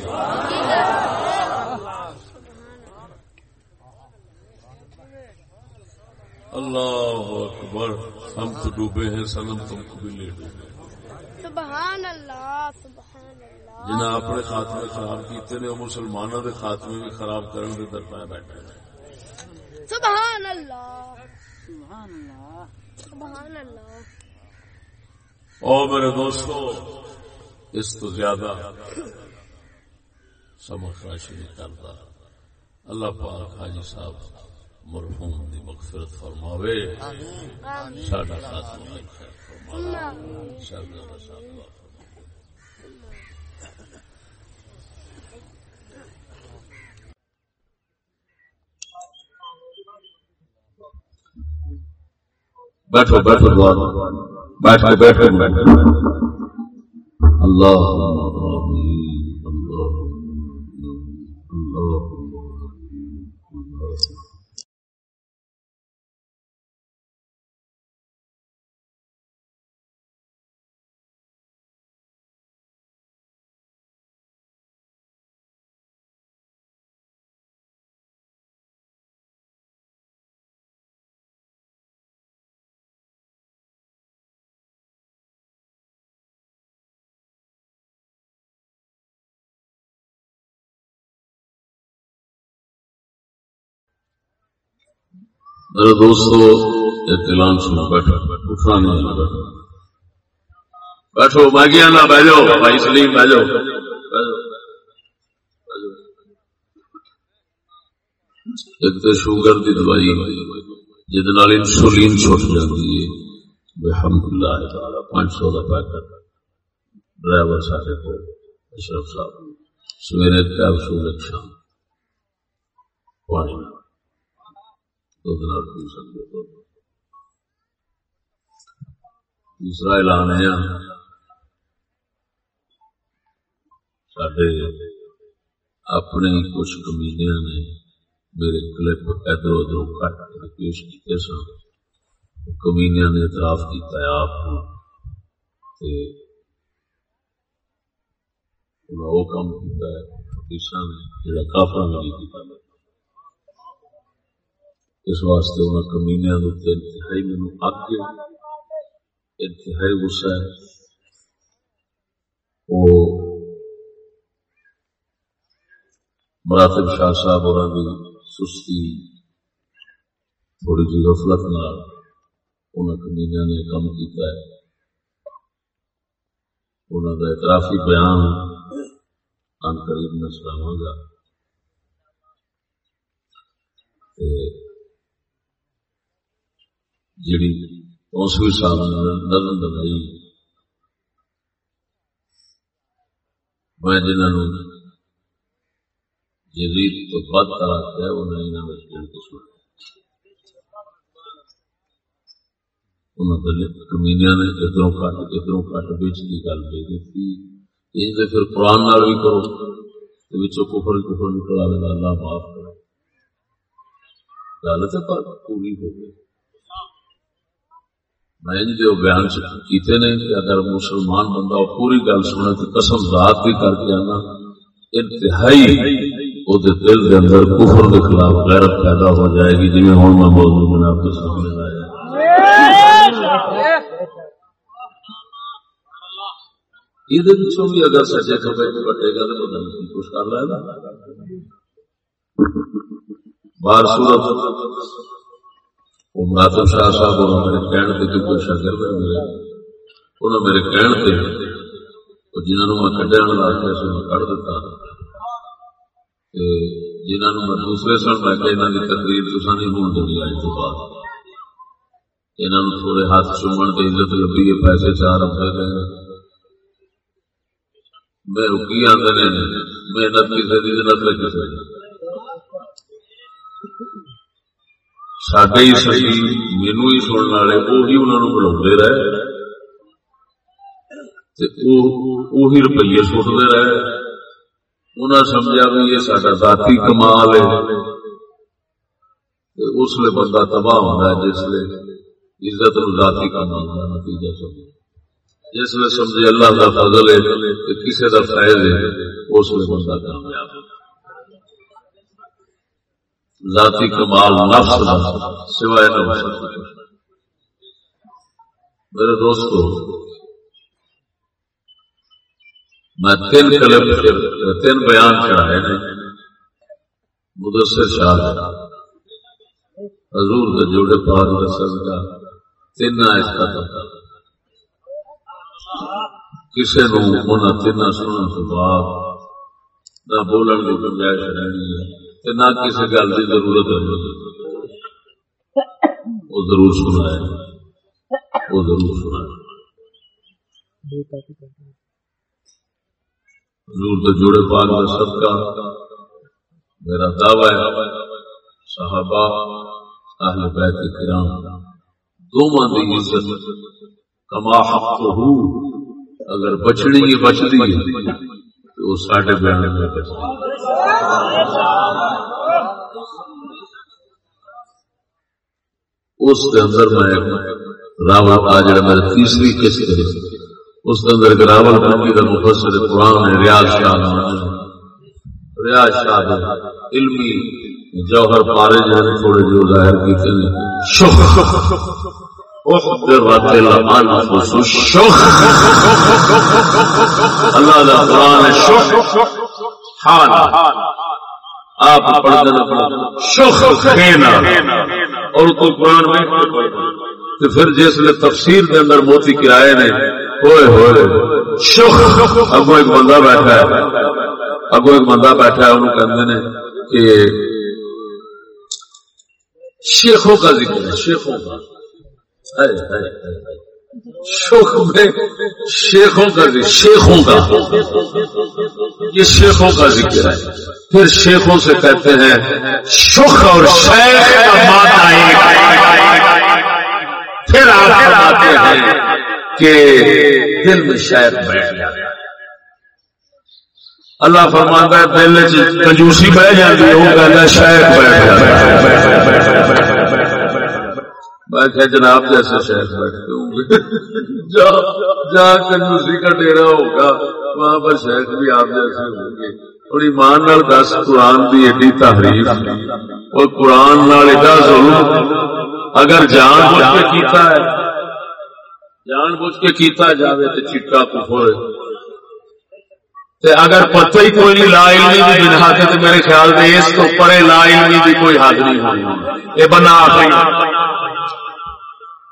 اللہ اکبر ہم تو ڈوبے ہیں سنم تم کو بھی لے ڈوبے سبحان اللہ سبحان اللہ جنہیں اپنے خاتمے خراب کیتے نے مسلمانوں کے خاتمے بھی خراب کرنے کے درپایا بیٹھے ہیں۔ سبحان اللہ سبحان اللہ اور میرے دوستو اس تو زیادہ سمجھ راشی نہیں کرتا۔ اللہ پاک حاجی صاحب مرحوم دی مغفرت فرماوے۔ ساڈا خیر فرماوے۔ ساڈا فرماوے۔ بیٹھو بیٹھو بیٹھو۔ اللہ اللہ۔ میرے دوستو اعلان سنو بیٹھو، اٹھنا نہیں بیٹھو۔ بیٹھو میں گیا نا بہ جاؤ بھائی سلیم بہ جاؤ ایک تو شوگر کی دوائی، جہد انسولین چھٹ جاتی ہے۔ الحمد للہ تعالی، پانچ سو کا پیکٹ ڈرائیور سارے کو، اشرف صاحب، سویرے کیپسول ایک شام پانی نال دودھ نال پی سکتے ہو دوسرا اعلان ہے۔ سڈے اپنے کچھ کمیڈیا نے میرے کلپ ادھر ادھر کٹ کے پیش کیتے سن۔ کمینیا نے اعتراف کیتا ہے آپ کو۔ وہ کام کیتا ہے۔ نے جڑا کافراں نے نہیں کیتا اس واسطے انہاں کمینیا انتہائی مینوں اگ انتہائی غصہ ہے۔ وہ مراتب شاہ صاحب اور بھی سستی تھوڑی جی غفلت نال انہوں کمینیا نے کام کیتا ہے۔ انہوں کا اعترافی بیان ان قریب میں سناواں گا۔ جڑی موسمی صاحب نے نظم بنائی میں جنہوں یزید تو بد طرح ہے انہیں انہوں نے گن کے سنا کمینیا نے ادھروں کٹ ادھروں کٹ بچ کی گل دے دیتی۔ ان سے پھر قرآن نال بھی کرو تو کفر کفر نکل آئے گا اللہ معاف کرو۔ گل تو پر پوری ہو گئی۔ میں ان جو بیان کیتے نے کہ اگر مسلمان بندہ وہ پوری گل سنے تو قسم ذات بھی کر کے آنا، انتہائی وہ دل کے اندر کفر کے خلاف غیرت پیدا ہو جائے گی جی ہوں میں موضوع بنا کے سامنے لایا۔ یہ بھی اگر سچے کھبے کٹے گا تو پتہ نہیں کچھ کر رہا ہے بار صورت وہ مراتب شاہ صاحب انہوں میرے کہنے پہ کوئی شاگرد ہے میرے انہوں میرے کہنے پہ جنہوں میں کڈیا واسطے سے میں کڑ دیتا۔ جنہوں میں دوسرے سن میں کہ انہوں کی تقریر تو نہیں ہون دینی آئی تو بعد۔ انہوں تھوڑے ہاتھ چومن کی عزت لبی ہے پیسے چار روپے گئے میں رکی آدھے محنت کسی کی نسل کسی سڈے ہی سہی مینو ہی سننے والے وہی انہوں بلا رہے وہی روپیے سٹتے رہے انہیں سمجھا بھی یہ سارا ذاتی کمال ہے اس لیے بندہ تباہ ہوتا ہے جس لیے عزت ذاتی کمال کا نتیجہ سمجھ جس لیے سمجھے اللہ کا فضل ہے کسی کا فائد ہے اس لیے بندہ کامیاب ہے ذاتی کمال نفس سوائے نفس میرے دوستو، میں تین کلپ تین بیان چڑھائے نے مدثر شاہ حضور کے جوڑے پار رسل کا تین اس کا کسی نو تین سننے تو بعد نہ بولن کی گنجائش رہنی ہے۔ نہ کسی گل کی ضرورت ہے۔ وہ ضرور سنا ہے وہ ضرور سنا ہے حضور تو جوڑے پاک کا میرا دعویٰ ہے۔ صحابہ، اہل بیت کرام دو دی عزت۔ کما حق ہو، اگر بچنی ہی بچتی ہے۔ تو وہ ساڑھے بیانے میں بچتی اس کے اندر میں راوت آج میرا تیسری قسط ہے۔ اس کے اندر گراول بنگی کا مفسر قرآن ہے، ریاض شاہ ریاض شاہ علمی جوہر پارے جو تھوڑے جو ظاہر کیتے ہیں۔ اللہ قرآن آپ شخ اور تو قرآن میں تو پھر جس تفسیر کے اندر موتی کرائے نے ہوئے ہوئے اگو ایک بندہ بیٹھا ہے اگو ایک بندہ بیٹھا ہے انہوں کہ شیخوں کا ذکر ہے، شیخوں کا۔ شوق میں، شیخوں کا ذکر، شیخوں کا۔ یہ شیخوں کا ذکر ہے۔ پھر شیخوں سے کہتے ہیں شخ اور شیخ کا پھر آپ فرماتے ہیں کہ دل میں شاید بیٹھ جائے۔ اللہ فرماتا ہے دل کنجوسی بہ جاتی ہے، وہ کہتا ہے شاید بیٹھ میں کہ جناب جیسے شاید بیٹھتے ہوں گے۔ جہاں کنجوسی کا ڈیرا ہوگا، وہاں پر شاید بھی آپ جیسے ہوں گے۔ اور ایمان نال دس، قرآن کی ایڈی تحریف۔ اور قرآن نال ایڈا ضرور اگر جان بوجھ کے کیتا ہے، جان بوجھ کے کیتا جاوے تو چٹا کفر اگر پتہ ہی کوئی نہیں لا علمی بھی بنا کے تو میرے خیال میں اس تو پڑے لا علمی بھی کوئی حد نہیں ہونی یہ بنا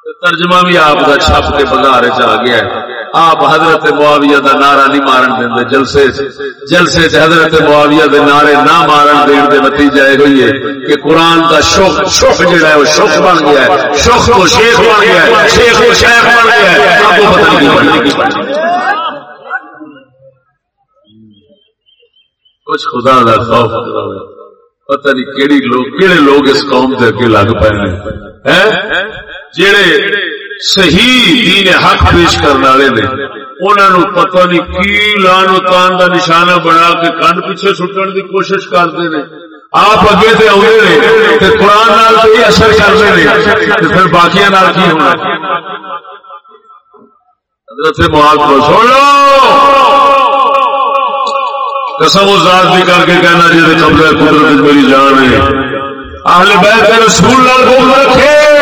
ترجمہ بھی آپ کا چھپ کے بازار چ گیا ہے۔ آپ حضرت معاویہ دا نعرہ نہیں مارن دیں جلسے جلسے سے حضرت معاویہ دے نعرے نہ مارن دین دے نتیجہ یہ ہوئی ہے کہ قرآن کا شوق شوق جڑا ہے، وہ شوق بن گیا ہے۔ شوق کو شیخ بن گیا ہے، شیخ کو شیخ بن گیا ہے۔ اب وہ پتہ نہیں بننے کی۔ بننے کچھ خدا دا خوف پتہ نہیں کیڑی لوگ کیڑے لوگ اس قوم دے اگے لگ پے ہیں ہیں؟ جڑے صحیح دین حق پیش کرنے والے نے انہوں پتہ نہیں کی لان و تان کا نشانہ بنا کے کن پیچھے سٹن کی کوشش کرتے ہیں آپ اگے تے آدھے نے تے قرآن نال تو اثر کرتے ہیں پھر باقی نال کی ہونا۔ حضرت معاذ کو سن قسم و ذات بھی کر کے کہنا جی قبضہ قدرت میری جان ہے۔ اہل بیت رسول نال بول رکھے۔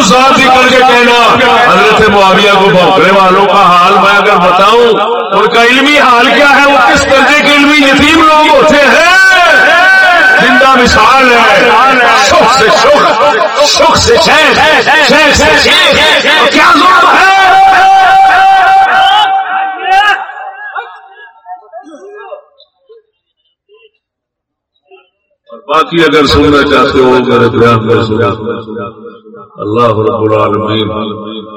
قسم ذات ہی کر کے کہنا، حضرت معاویہ کو بھوکنے والوں کا حال میں اگر بتاؤں، ان کا علمی حال کیا ہے؟ وہ کس درجے کے علمی یتیم لوگ ہوتے ہیں؟ زندہ مثال ہے۔ شوق سے شوق شوق سے شیخ شیخ سے شیخ کیا ظلم ہے؟ باقی اگر سننا چاہتے ہو، میرے بیان میں سنا اللہ رب العالمین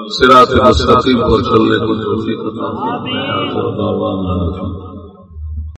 صراط مستقیم پر چلنے کو توفیق عطا فرمائے. آمین